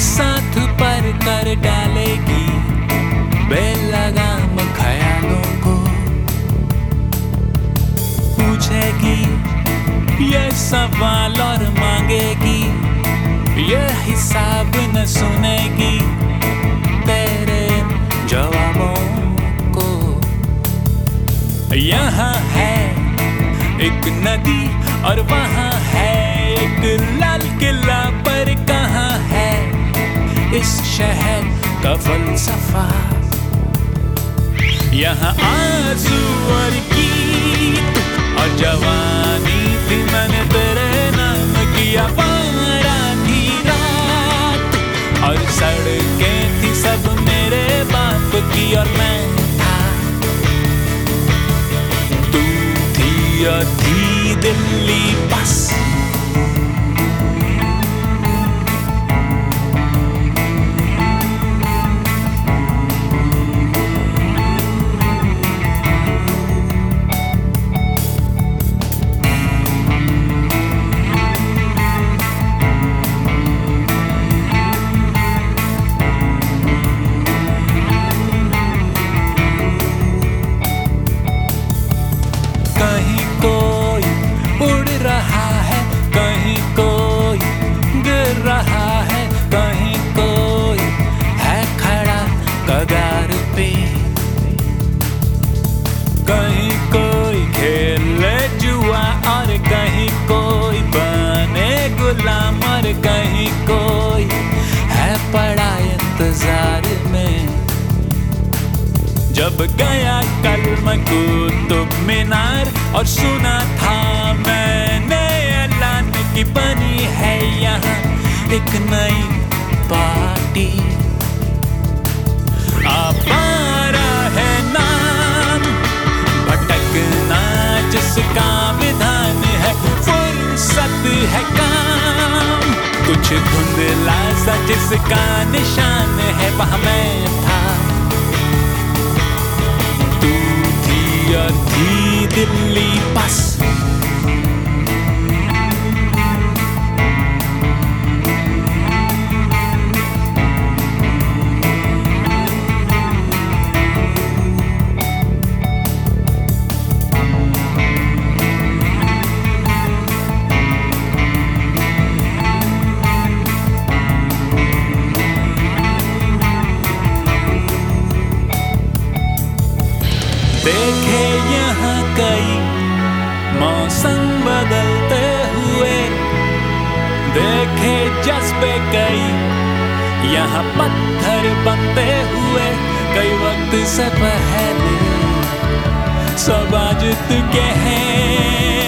साथ पर कर डालेगी। बेलगाम ख्यालों को। पूछेगी, ये सवाल और मांगेगी, ये हिसाब न सुनेगी। तेरे जवाबों को। यहाँ है एक नदी और वहाँ है एक लाल किला। इस शहर का फलसफा। यहाँ आँसू और गीत और जवानी थी मैंने तेरे नाम किया पारा थी रात। और सड़कें थी सब मेरे बाप की और मैं था। तू थी और थी दिल्ली बस। जब गया कल मैं कुतुब मीनार, और सुना था मैंने ऐलान की बनी है यहाँ एक नई पार्टी। है नाम जिसका विधान है है काम। कुछ धुंधला सा जिसका निशान है, वह मैं था। दिल्ली बस मौसम बदलते हुए। देखे जज्बे कई, यहाँ पत्थर बनते हुए। कई वक्त से पहले सब आज तुके हैं।